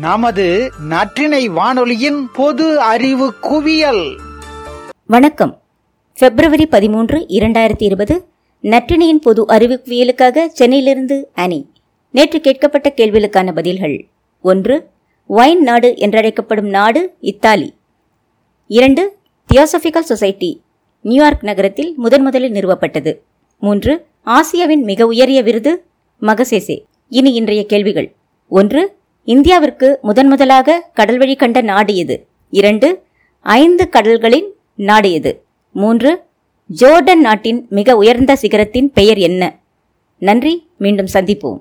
நமது நற்றினை வானொலியின் பொது அறிவு குவியல். வணக்கம். பிப்ரவரி பதிமூன்று இரண்டாயிரத்தி இருபது நற்றினையின் பொது அறிவிப்பியலுக்காக சென்னையிலிருந்து அணி நேற்று கேட்கப்பட்ட கேள்விகளுக்கான பதில்கள். ஒன்று வைன் நாடு என்றழைக்கப்படும் நாடு இத்தாலி. இரண்டு தியோசபிக்கல் சொசைட்டி நியூயார்க் நகரத்தில் முதன் முதலில் நிறுவப்பட்டது. மூன்று ஆசியாவின் மிக உயரிய விருது மகசேசே. இனி இன்றைய கேள்விகள். ஒன்று இந்தியாவிற்கு முதன் முதலாக கடல்வழி கண்ட நாடு எது? இரண்டு ஐந்து கடல்களின் நாடு எது? மூன்று ஜோர்டன் நாட்டின் மிக உயர்ந்த சிகரத்தின் பெயர் என்ன? நன்றி மீண்டும் சந்திப்போம்.